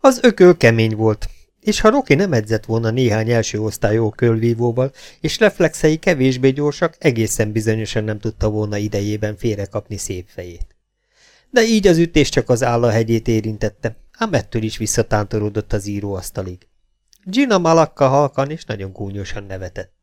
Az ököl kemény volt, és ha Roki nem edzett volna néhány első osztályú kölvívóval, és reflexei kevésbé gyorsak, egészen bizonyosan nem tudta volna idejében félrekapni szép fejét. De így az ütés csak az állahegyét érintette, ám ettől is visszatántorodott az íróasztalig. Gina Malakka halkan és nagyon gúnyosan nevetett.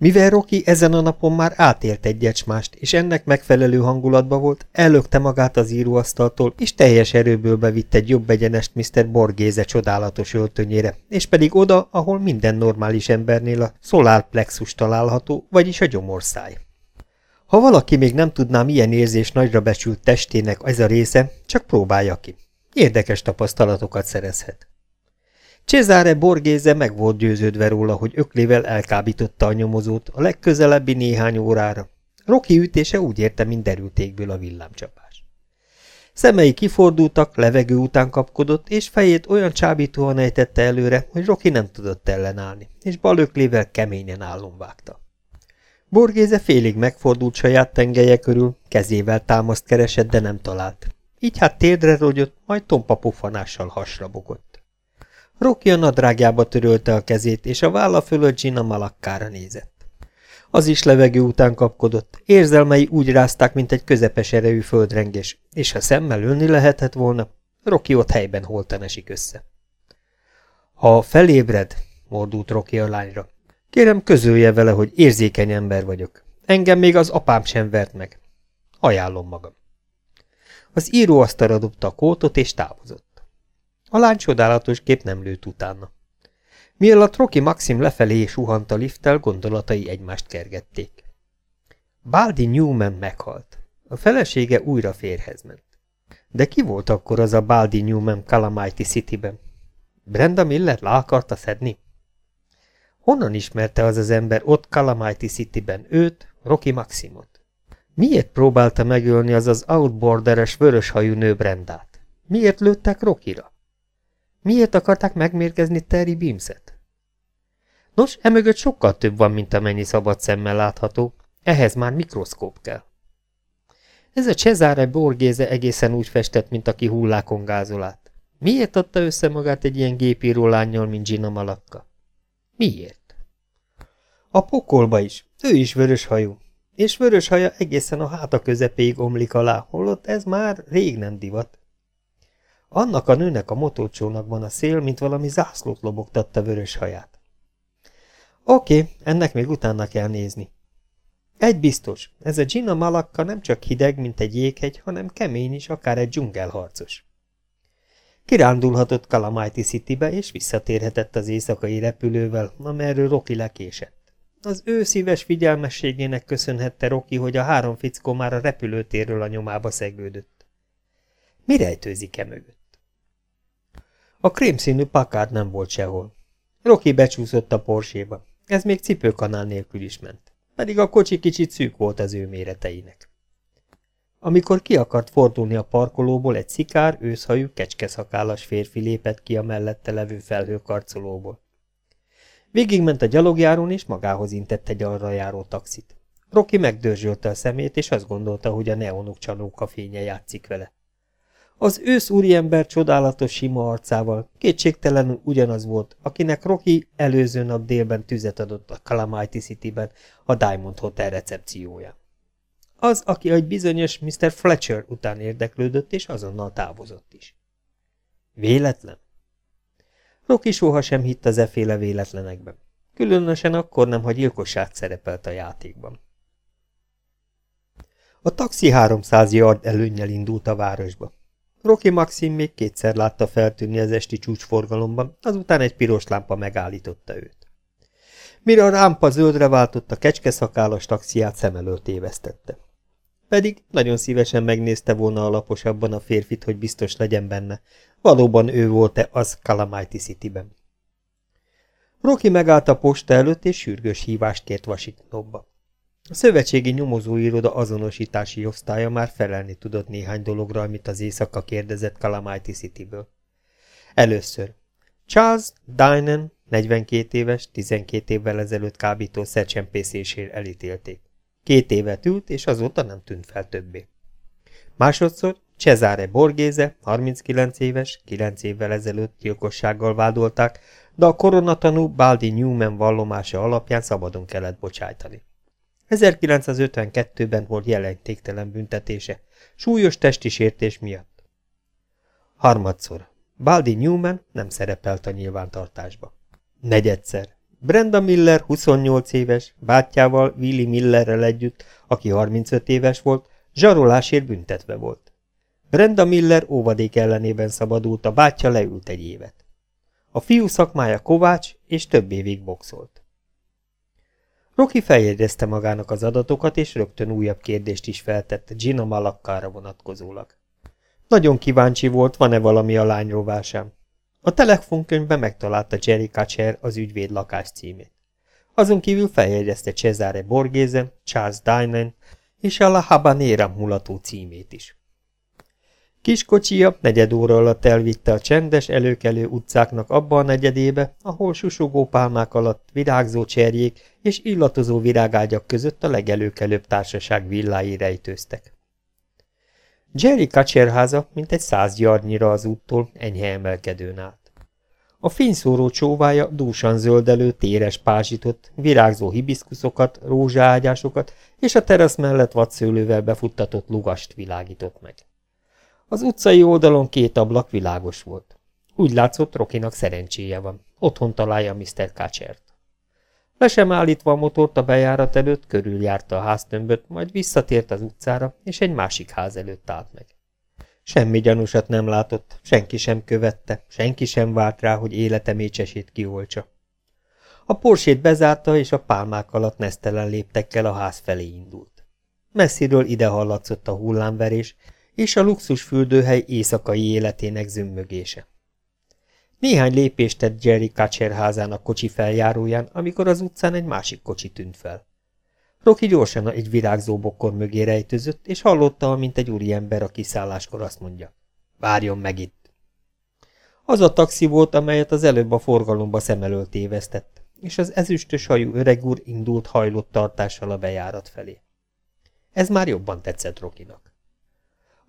Mivel Roki ezen a napon már átélt egy ecsmást, és ennek megfelelő hangulatba volt, ellökte magát az íróasztaltól, és teljes erőből bevitt egy jobb egyenest Mr. Borgéze csodálatos öltönyére, és pedig oda, ahol minden normális embernél a szolárplexus található, vagyis a gyomorszáj. Ha valaki még nem tudná, milyen érzés nagyra becsült testének ez a része, csak próbálja ki. Érdekes tapasztalatokat szerezhet. Cesare Borgéze meg volt győződve róla, hogy öklével elkábította a nyomozót a legközelebbi néhány órára. Roki ütése úgy érte, mint derültékből a villámcsapás. Szemei kifordultak, levegő után kapkodott, és fejét olyan csábítóan ejtette előre, hogy Roki nem tudott ellenállni, és bal öklével keményen állon vágta. Borgéze félig megfordult saját tengelye körül, kezével támaszt keresett, de nem talált. Így hát térdre rogyott, majd tompa pufanással hasra bogott. Rocky a nadrágjába törölte a kezét, és a válla fölött Gina malakkára nézett. Az is levegő után kapkodott, érzelmei úgy rázták, mint egy közepes erejű földrengés, és ha szemmel ölni lehetett volna, Rocky ott helyben holtan esik össze. Ha felébred, mordult Rocky a lányra, kérem közölje vele, hogy érzékeny ember vagyok. Engem még az apám sem vert meg. Ajánlom magam. Az íróasztalra dobta a kótot, és távozott. A lány csodálatos kép nem lőtt utána. Mielőtt Rocky Maxim lefelé suhant a lifttel, gondolatai egymást kergették. Baldi Newman meghalt. A felesége újra férhez ment. De ki volt akkor az a Baldi Newman Calamity City-ben? Brenda Miller le akarta szedni? Honnan ismerte az az ember ott Calamity City-ben őt, Rocky Maximot? Miért próbálta megölni az az outborderes vöröshajú nő Brendát? Miért lőttek Rokira? Miért akarták megmérgezni Terry Beamset? Nos, emögött sokkal több van, mint amennyi szabad szemmel látható, ehhez már mikroszkóp kell. Ez a Cesare Borgéze egészen úgy festett, mint aki hullákon gázol át. Miért adta össze magát egy ilyen gépíró lányjal, mint Gina Malakka? Miért? A pokolba is. Ő is vörös hajú. És vörös haja egészen a háta közepéig omlik alá, holott ez már rég nem divat. Annak a nőnek a motócsónakban a szél, mint valami zászlót lobogtatta vörös haját. Oké, ennek még utána kell nézni. Egy biztos, ez a Gina Malakka nem csak hideg, mint egy jéghegy, hanem kemény is, akár egy dzsungelharcos. Kirándulhatott Calamity Citybe, és visszatérhetett az éjszakai repülővel, amerről Rocky lekésett. Az ő szíves figyelmességének köszönhette Rocky, hogy a három fickó már a repülőtérről a nyomába szegődött. Mi rejtőzik e mögött? A krémszínű pakád nem volt sehol. Roki becsúszott a porséba. Ez még cipőkanál nélkül is ment. Pedig a kocsi kicsit szűk volt az ő méreteinek. Amikor ki akart fordulni a parkolóból, egy szikár, őszhajú, kecskeszakállas férfi lépett ki a mellette levő felhőkarcolóból. Végigment a gyalogjárón, és magához intett egy arra járó taxit. Roki megdörzsölte a szemét, és azt gondolta, hogy a neonok csanóka fénye játszik vele. Az ősz úriember csodálatos sima arcával kétségtelenül ugyanaz volt, akinek Rocky előző nap délben tüzet adott a Calamity City-ben a Diamond Hotel recepciója. Az, aki egy bizonyos Mr. Fletcher után érdeklődött, és azonnal távozott is. Véletlen? Rocky sohasem hitt az eféle véletlenekben. Különösen akkor nem, ha gyilkosság szerepelt a játékban. A taxi 300 yard előnnyel indult a városba. Rocky Maxim még kétszer látta feltűnni az esti csúcsforgalomban, azután egy piros lámpa megállította őt. Mire a rámpa zöldre váltott, a kecskeszakálas taxiát szem előtt évesztette. Pedig nagyon szívesen megnézte volna alaposabban a férfit, hogy biztos legyen benne, valóban ő volt-e az Calamity City-ben. Rocky megállt a posta előtt, és sürgős hívást kért Washingtonba. A szövetségi nyomozóiroda azonosítási osztálya már felelni tudott néhány dologra, amit az éjszaka kérdezett Calamity City-ből. Először. Charles Dynan, 42 éves, 12 évvel ezelőtt kábító elítélték. Két évet ült, és azóta nem tűnt fel többé. Másodszor Cesare Borgéze, 39 éves, 9 évvel ezelőtt gyilkossággal vádolták, de a koronatanú Baldi Newman vallomása alapján szabadon kellett bocsájtani. 1952-ben volt jelentéktelen büntetése, súlyos testi sértés miatt. Harmadszor. Baldi Newman nem szerepelt a nyilvántartásba. Negyedszer. Brenda Miller 28 éves, bátyjával, Willy Millerrel együtt, aki 35 éves volt, zsarolásért büntetve volt. Brenda Miller óvadék ellenében szabadult, a bátyja leült egy évet. A fiú szakmája kovács, és több évig boxolt. Rocky feljegyezte magának az adatokat, és rögtön újabb kérdést is feltett Gina Malakkára vonatkozólag. Nagyon kíváncsi volt, van-e valami a lány rovásán. A telefonkönyvben megtalálta Jerry Kacser az ügyvéd lakás címét. Azon kívül feljegyezte Cesare Borgese, Charles Dynan és a La Habanera mulató címét is. Kiskocsia negyed óra alatt elvitte a csendes, előkelő utcáknak abba a negyedébe, ahol susogó pálmák alatt virágzó cserjék és illatozó virágágyak között a legelőkelőbb társaság villái rejtőztek. Jerry kacserháza, mint egy száz gyarnyira az úttól, enyhe emelkedőn állt. A fényszóró csóvája dúsan zöldelő, téres pázsitot, virágzó hibiszkuszokat, rózsaágyásokat és a terasz mellett vadszőlővel befuttatott lugast világított meg. Az utcai oldalon két ablak világos volt. Úgy látszott, Rokinak szerencséje van. Otthon találja Mr. Kácsert. Le sem állítva a motort a bejárat előtt, körüljárta a háztömböt, majd visszatért az utcára, és egy másik ház előtt állt meg. Semmi gyanúsat nem látott, senki sem követte, senki sem várt rá, hogy élete mécsesét kioltsa. A porsét bezárta, és a pálmák alatt nesztelen léptekkel a ház felé indult. Messziről ide hallatszott a hullámverés, és a luxus fürdőhely éjszakai életének zümmögése. Néhány lépést tett Jerry Kacser házának kocsi feljáróján, amikor az utcán egy másik kocsi tűnt fel. Rocky gyorsan egy virágzó bokkor mögé rejtőzött, és hallotta, mint egy úriember a kiszálláskor azt mondja. Várjon meg itt! Az a taxi volt, amelyet az előbb a forgalomba szem elől tévesztett, és az ezüstös hajú öreg úr indult hajlott tartással a bejárat felé. Ez már jobban tetszett Rokinak.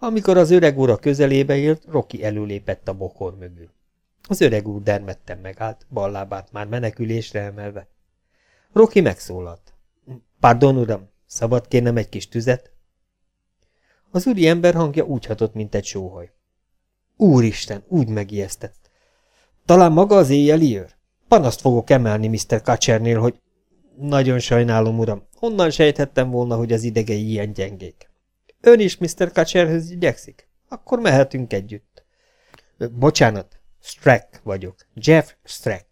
Amikor az öreg úr a közelébe ért, Roki előlépett a bokor mögül. Az öreg úr dermedten megállt, ballábát már menekülésre emelve. Roki megszólalt. Pardon, uram, szabad kérnem egy kis tüzet? Az úri ember hangja úgy hatott, mint egy sóhaj. Úristen, úgy megijesztett. Talán maga az éjjeli őr? Panaszt fogok emelni Mr. Kacsernél, hogy... Nagyon sajnálom, uram. Honnan sejthettem volna, hogy az idegei ilyen gyengék? Ön is Mr. Kacserhöz igyekszik? Akkor mehetünk együtt. Bocsánat, Strack vagyok. Jeff Strack.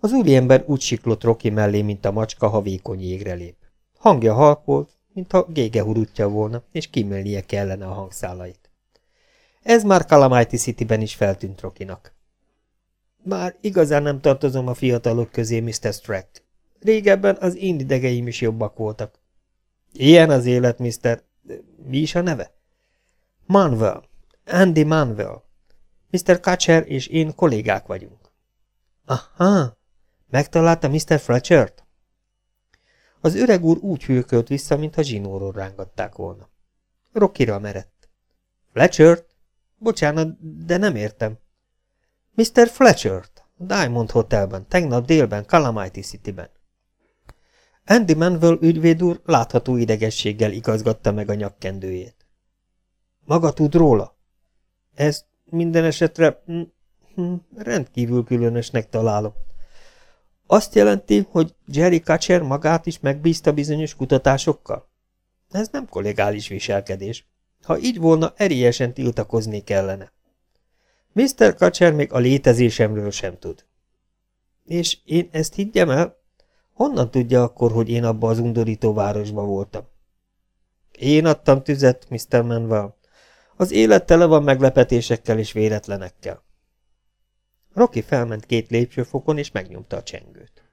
Az úriember úgy siklott Rocky mellé, mint a macska, ha vékony jégre lép. Hangja halk volt, mintha gége hurutja volna, és kimélnie kellene a hangszálait. Ez már Calamity City-ben is feltűnt Rokinak. Már igazán nem tartozom a fiatalok közé, Mr. Strack. Régebben az én idegeim is jobbak voltak. Ilyen az élet, Mr. Mi is a neve? Manuel. Andy Manuel. Mr. Kacser és én kollégák vagyunk. Aha, megtalálta Mr. Fletchert? Az öreg úr úgy hűkölt vissza, mintha zsinóról rángatták volna. Rockira merett. Fletchert? Bocsánat, de nem értem. Mr. Fletchert, Diamond Hotelben, tegnap délben, Calamity Cityben. Andy Manville ügyvéd úr látható idegességgel igazgatta meg a nyakkendőjét. Maga tud róla? Ez minden esetre hm, hm, rendkívül különösnek találom. Azt jelenti, hogy Jerry Kacser magát is megbízta bizonyos kutatásokkal? Ez nem kollégális viselkedés. Ha így volna, erélyesen tiltakozni kellene. Mr. Kacser még a létezésemről sem tud. És én ezt higgyem el? Honnan tudja akkor, hogy én abba az undorító városba voltam? Én adtam tüzet, Mr. Manuel. Az élet tele van meglepetésekkel és véletlenekkel. Rocky felment két lépcsőfokon, és megnyomta a csengőt.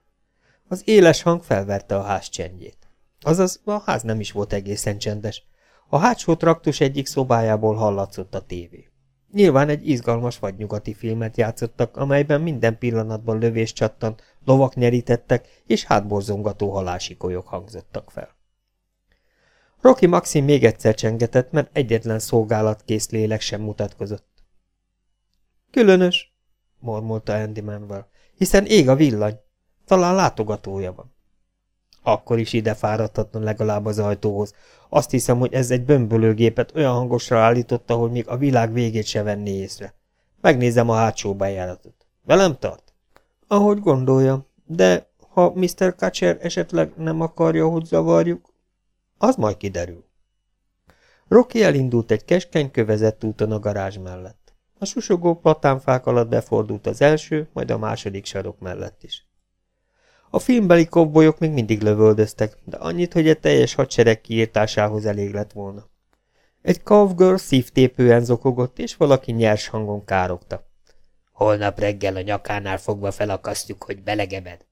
Az éles hang felverte a ház csendjét. Azaz, a ház nem is volt egészen csendes. A hátsó traktus egyik szobájából hallatszott a tévé. Nyilván egy izgalmas vadnyugati filmet játszottak, amelyben minden pillanatban lövés csattant, lovak nyerítettek, és hátborzongató halásikolyok hangzottak fel. Rocky Maxim még egyszer csengetett, mert egyetlen szolgálatkész lélek sem mutatkozott. Különös, mormolta Andy Manuel, hiszen ég a villany. Talán látogatója van. Akkor is ide fáradhatna legalább az ajtóhoz. Azt hiszem, hogy ez egy bömbölőgépet olyan hangosra állította, hogy még a világ végét se venné észre. Megnézem a hátsó bejáratot. Velem tart? Ahogy gondolja, de ha Mr. Kacser esetleg nem akarja, hogy zavarjuk, az majd kiderül. Rocky elindult egy keskeny kövezett úton a garázs mellett. A susogó platánfák alatt befordult az első, majd a második sarok mellett is. A filmbeli kobbolyok még mindig lövöldöztek, de annyit, hogy egy teljes hadsereg kiírtásához elég lett volna. Egy cowgirl szívtépően zokogott, és valaki nyers hangon károgta. Holnap reggel a nyakánál fogva felakasztjuk, hogy belegebed.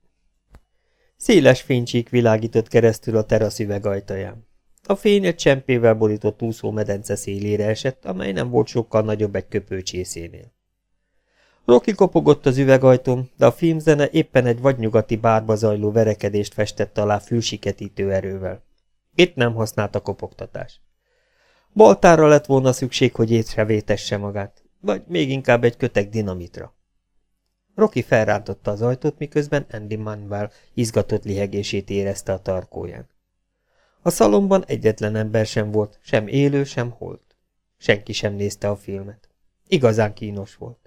Széles fénycsík világított keresztül a terasz üvegajtaján. A fény egy csempével borított úszó medence szélére esett, amely nem volt sokkal nagyobb egy köpőcsészénél. Rocky kopogott az üvegajtón, de a filmzene éppen egy vadnyugati bárba zajló verekedést festett alá fülsiketítő erővel. Itt nem használt a kopogtatás. Baltára lett volna szükség, hogy észrevétesse magát, vagy még inkább egy kötek dinamitra. Rocky felrántotta az ajtót, miközben Andy Manuel izgatott lihegését érezte a tarkóján. A szalomban egyetlen ember sem volt, sem élő, sem holt. Senki sem nézte a filmet. Igazán kínos volt.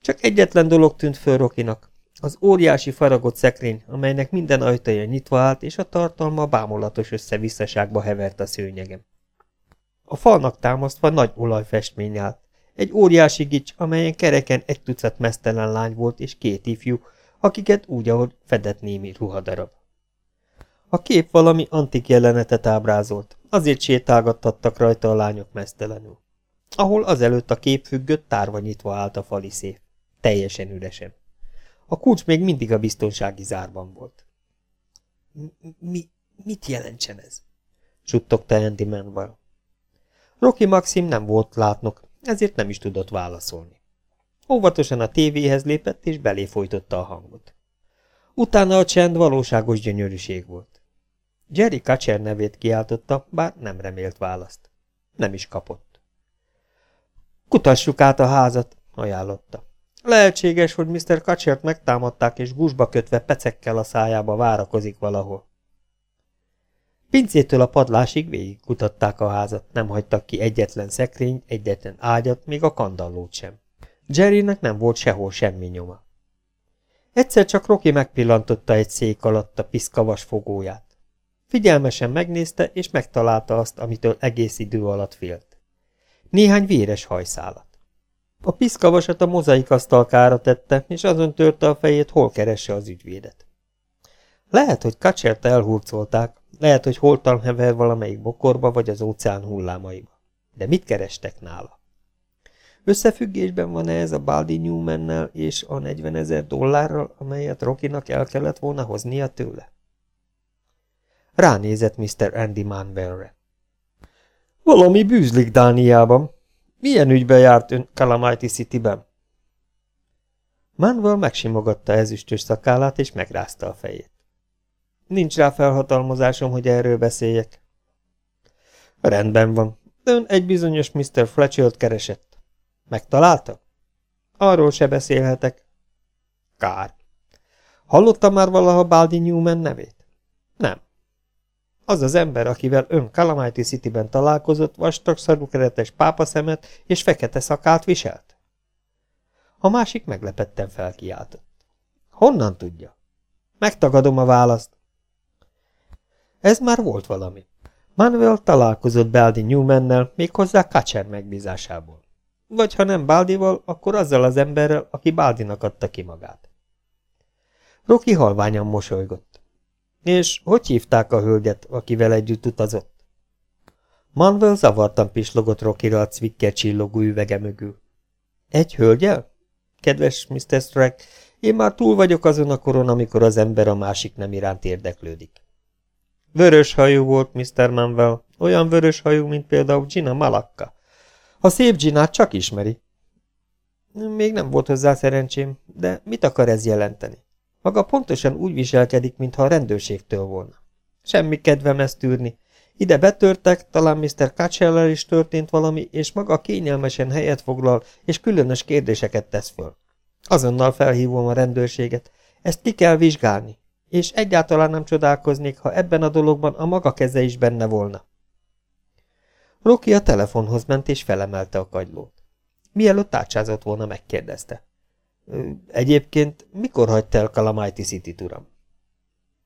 Csak egyetlen dolog tűnt föl Rokinak, az óriási faragott szekrény, amelynek minden ajtaja nyitva állt, és a tartalma bámulatos összevisszaságba hevert a szőnyegem. A falnak támasztva nagy olajfestmény állt, egy óriási gics, amelyen kereken egy tucat mesztelen lány volt, és két ifjú, akiket úgy, ahogy fedett némi ruhadarab. A kép valami antik jelenetet ábrázolt, azért sétálgattattak rajta a lányok mesztelenül. Ahol azelőtt a kép függött, tárva nyitva állt a fali szép. Teljesen üresen. A kulcs még mindig a biztonsági zárban volt. Mi, mit jelentsen ez? suttogta Andy Manuel. Rocky Maxim nem volt látnok, ezért nem is tudott válaszolni. Óvatosan a tévéhez lépett, és belé folytotta a hangot. Utána a csend valóságos gyönyörűség volt. Jerry Kacser nevét kiáltotta, bár nem remélt választ. Nem is kapott. Kutassuk át a házat, ajánlotta. Lehetséges, hogy Mr. Kacsert megtámadták, és gusba kötve pecekkel a szájába várakozik valahol. Pincétől a padlásig végig kutatták a házat, nem hagytak ki egyetlen szekrényt, egyetlen ágyat, még a kandallót sem. Jerrynek nem volt sehol semmi nyoma. Egyszer csak Rocky megpillantotta egy szék alatt a piszkavas fogóját. Figyelmesen megnézte, és megtalálta azt, amitől egész idő alatt félt. Néhány véres hajszálat. A piszkavasat a mozaikasztalkára tette, és azon törte a fejét, hol keresse az ügyvédet. Lehet, hogy kacsert elhurcolták, lehet, hogy holtan hever valamelyik bokorba, vagy az óceán hullámaiba. De mit kerestek nála? Összefüggésben van-e ez a Baldi newman és a 40 ezer dollárral, amelyet Rokinak el kellett volna hoznia tőle? Ránézett Mr. Andy Manwellre. Valami bűzlik Dániában. Milyen ügybe járt ön Calamity City-ben? Manuel megsimogatta ezüstös szakállát, és megrázta a fejét. Nincs rá felhatalmazásom, hogy erről beszéljek. Rendben van. Ön egy bizonyos Mr. Fletcher-t keresett. Megtalálta? Arról se beszélhetek. Kár. Hallotta már valaha Baldi Newman nevét? Nem. Az az ember, akivel ön Calamity City-ben találkozott, vastag szarúkeretes pápaszemet és fekete szakált viselt? A másik meglepetten felkiáltott. Honnan tudja? Megtagadom a választ. Ez már volt valami. Manuel találkozott Baldi Newmannel, méghozzá Kacser megbízásából. Vagy ha nem Baldival, akkor azzal az emberrel, aki Baldinak adta ki magát. Roki halványan mosolygott. És hogy hívták a hölgyet, akivel együtt utazott? Manuel zavartan pislogott Rokira a cvikker csillogó üvege mögül. Egy hölgyel? Kedves Mr. Strack, én már túl vagyok azon a koron, amikor az ember a másik nem iránt érdeklődik. Vörös hajú volt Mr. Manuel, olyan vörös hajú, mint például Gina Malakka. A szép Ginát csak ismeri. Még nem volt hozzá szerencsém, de mit akar ez jelenteni? Maga pontosan úgy viselkedik, mintha a rendőrségtől volna. Semmi kedvem ezt tűrni, Ide betörtek, talán Mr. Kacseller is történt valami, és maga kényelmesen helyet foglal, és különös kérdéseket tesz föl. Azonnal felhívom a rendőrséget. Ezt ki kell vizsgálni, és egyáltalán nem csodálkoznék, ha ebben a dologban a maga keze is benne volna. Roki a telefonhoz ment, és felemelte a kagylót. Mielőtt tárcsázott volna, megkérdezte. Egyébként mikor hagyta el Kalamajti city uram?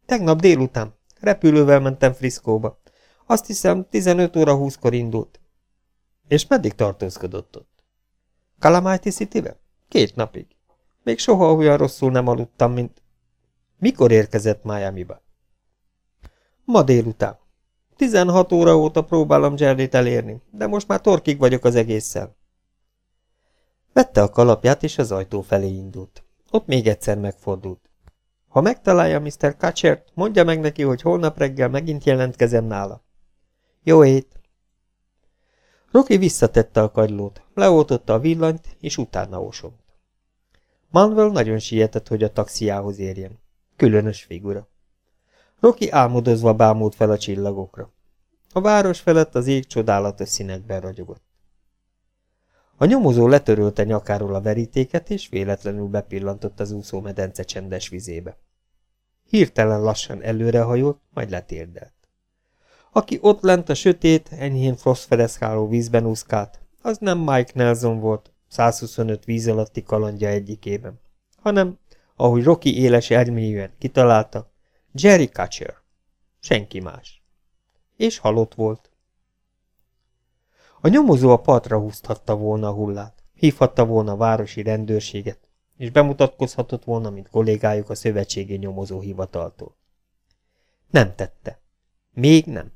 Tegnap délután. Repülővel mentem Friszkóba. Azt hiszem, 15 óra 20-kor indult. És meddig tartózkodott ott? Kalamajti city -vel? Két napig. Még soha olyan rosszul nem aludtam, mint... Mikor érkezett Miami-ba? Ma délután. 16 óra óta próbálom Jerryt elérni, de most már torkig vagyok az egésszel. Vette a kalapját, és az ajtó felé indult. Ott még egyszer megfordult. Ha megtalálja Mr. Kachert, mondja meg neki, hogy holnap reggel megint jelentkezem nála. Jó ét! Rocky visszatette a kagylót, leoltotta a villanyt, és utána osont. Manuel nagyon sietett, hogy a taxiához érjen. Különös figura. Rocky álmodozva bámult fel a csillagokra. A város felett az ég csodálatos színekben ragyogott. A nyomozó letörölte nyakáról a verítéket, és véletlenül bepillantott az úszómedence csendes vizébe. Hirtelen lassan előrehajolt, majd letérdelt. Aki ott lent a sötét, enyhén froszfereszkáló vízben úszkált, az nem Mike Nelson volt, 125 víz alatti kalandja egyikében, hanem, ahogy Rocky éles ermélyűen kitalálta, Jerry Kutcher. Senki más. És halott volt. A nyomozó a partra húzthatta volna a hullát, hívhatta volna a városi rendőrséget, és bemutatkozhatott volna, mint kollégájuk a szövetségi nyomozó hivataltól. Nem tette. Még nem.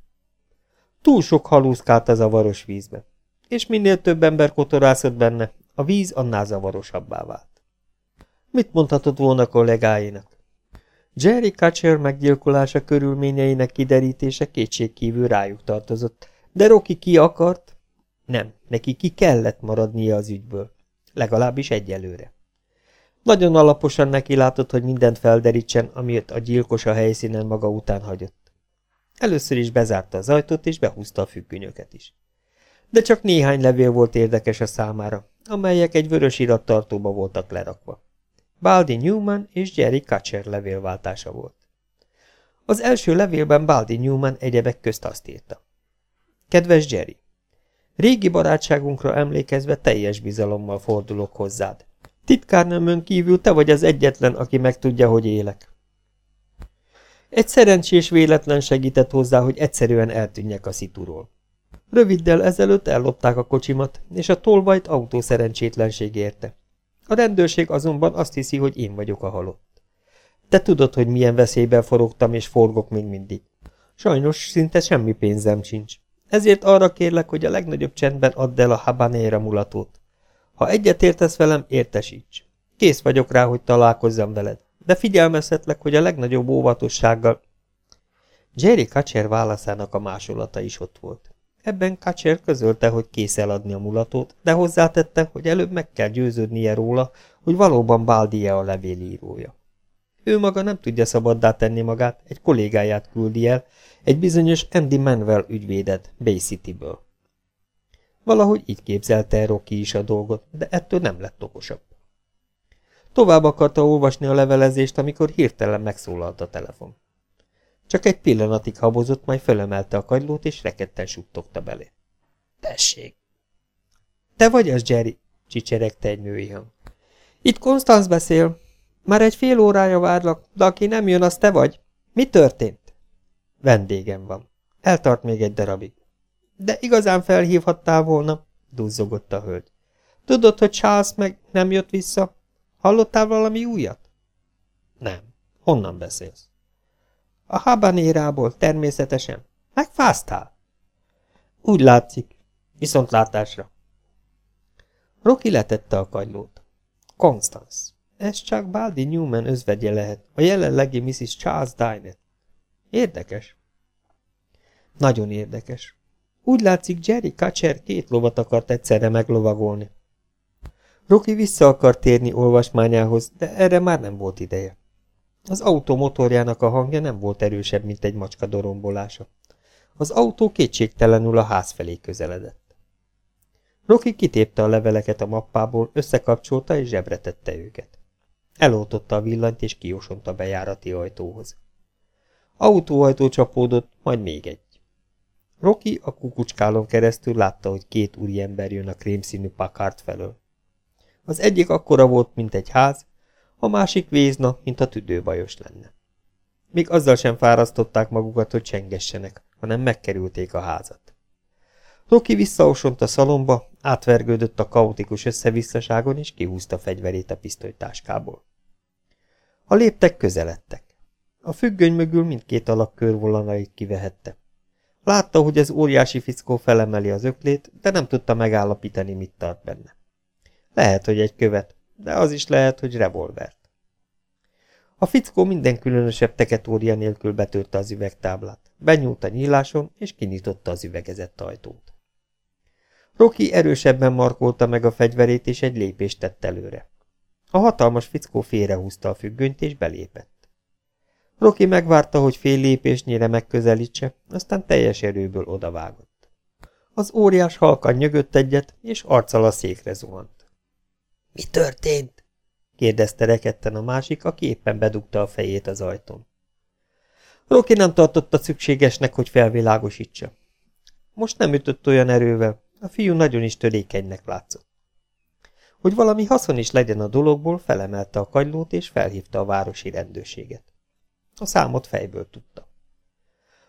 Túl sok halúzkált a zavaros vízbe, és minél több ember kotorászott benne, a víz annál zavarosabbá vált. Mit mondhatott volna kollégáinak? Jerry Kutcher meggyilkolása körülményeinek kiderítése kétségkívül rájuk tartozott, de Rocky ki akart, nem, neki ki kellett maradnia az ügyből. Legalábbis egyelőre. Nagyon alaposan neki látott, hogy mindent felderítsen, amiért a gyilkos a helyszínen maga után hagyott. Először is bezárta az ajtót, és behúzta a függönyöket is. De csak néhány levél volt érdekes a számára, amelyek egy vörös irattartóba voltak lerakva. Baldi Newman és Jerry Kutcher levélváltása volt. Az első levélben Baldi Newman egyebek közt azt írta. Kedves Jerry! Régi barátságunkra emlékezve teljes bizalommal fordulok hozzád. Titkárnőmön kívül te vagy az egyetlen, aki megtudja, hogy élek. Egy szerencsés véletlen segített hozzá, hogy egyszerűen eltűnjek a szituról. Röviddel ezelőtt ellopták a kocsimat, és a tolvajt autó szerencsétlenség érte. A rendőrség azonban azt hiszi, hogy én vagyok a halott. Te tudod, hogy milyen veszélyben forogtam, és forgok még mindig. Sajnos szinte semmi pénzem sincs. Ezért arra kérlek, hogy a legnagyobb csendben add el a habanera mulatót. Ha egyetértesz velem, értesíts. Kész vagyok rá, hogy találkozzam veled, de figyelmeztetlek, hogy a legnagyobb óvatossággal... Jerry Kacser válaszának a másolata is ott volt. Ebben Kacser közölte, hogy kész eladni a mulatót, de hozzátette, hogy előbb meg kell győződnie róla, hogy valóban Baldie a levélírója. Ő maga nem tudja szabaddá tenni magát, egy kollégáját küldi el, egy bizonyos Andy Manuel ügyvédet, Bay City-ből. Valahogy így képzelte el Rocky is a dolgot, de ettől nem lett okosabb. Tovább akarta olvasni a levelezést, amikor hirtelen megszólalt a telefon. Csak egy pillanatig habozott, majd fölemelte a kagylót, és rekedten suttogta belé. Tessék! Te vagy az, Jerry? csicseregte egy női hang. Itt Konstanz beszél. Már egy fél órája várlak, de aki nem jön, az te vagy. Mi történt? Vendégem van. Eltart még egy darabig. De igazán felhívhattál volna, duzzogott a hölgy. Tudod, hogy Charles meg nem jött vissza? Hallottál valami újat? Nem. Honnan beszélsz? A habanérából, természetesen. Megfáztál? Úgy látszik. Viszontlátásra. Rocky letette a kagylót. Constance. Ez csak Baldi Newman özvegye lehet, a jelenlegi Mrs. Charles Dynett. Érdekes. Nagyon érdekes. Úgy látszik, Jerry Kacser két lovat akart egyszerre meglovagolni. Rocky vissza akart térni olvasmányához, de erre már nem volt ideje. Az autó motorjának a hangja nem volt erősebb, mint egy macska dorombolása. Az autó kétségtelenül a ház felé közeledett. Rocky kitépte a leveleket a mappából, összekapcsolta és zsebre tette őket. Eloltotta a villanyt és kiosont a bejárati ajtóhoz. Autóajtó csapódott, majd még egy. Rocky a kukucskálon keresztül látta, hogy két úriember jön a krémszínű pakárt felől. Az egyik akkora volt, mint egy ház, a másik vézna, mint a tüdőbajos lenne. Még azzal sem fárasztották magukat, hogy csengessenek, hanem megkerülték a házat. Rocky visszaosont a szalomba, átvergődött a kaotikus összevisszaságon, és kihúzta fegyverét a pisztolytáskából. A léptek közeledtek. A függöny mögül mindkét alak körvolanait kivehette. Látta, hogy az óriási fickó felemeli az öklét, de nem tudta megállapítani, mit tart benne. Lehet, hogy egy követ, de az is lehet, hogy revolvert. A fickó minden különösebb teketória nélkül betörte az üvegtáblát, benyúlt a nyíláson, és kinyitotta az üvegezett ajtót. Rocky erősebben markolta meg a fegyverét, és egy lépést tett előre. A hatalmas fickó félrehúzta a függönyt, és belépett. Rocky megvárta, hogy fél lépésnyire megközelítse, aztán teljes erőből odavágott. Az óriás halkan nyögött egyet, és arccal a székre zuhant. – Mi történt? – kérdezte rekedten a másik, aki éppen bedugta a fejét az ajtón. Rocky nem tartotta szükségesnek, hogy felvilágosítsa. Most nem ütött olyan erővel, a fiú nagyon is törékenynek látszott. Hogy valami haszon is legyen a dologból, felemelte a kagylót és felhívta a városi rendőrséget. A számot fejből tudta.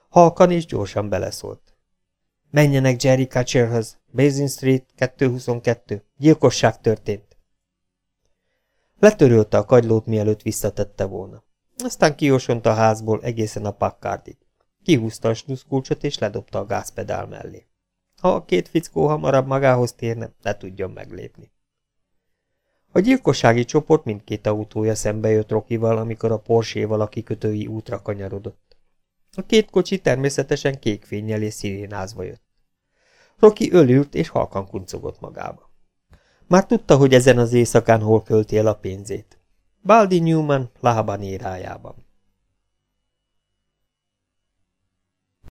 Halkan és gyorsan beleszólt. Menjenek Jerry Kutcherhöz, Basin Street, 222. Gyilkosság történt. Letörölte a kagylót, mielőtt visszatette volna. Aztán kiosont a házból egészen a pakkardig. Kihúzta a sluszkulcsot és ledobta a gázpedál mellé. Ha a két fickó hamarabb magához térne, ne tudjon meglépni. A gyilkossági csoport mindkét autója szembe jött Rokival, amikor a Porséval a kikötői útra kanyarodott. A két kocsi természetesen kék fényjel és szirénázva jött. Roki ölült és halkan kuncogott magába. Már tudta, hogy ezen az éjszakán hol költi a pénzét. Baldi Newman Lahabanérájában.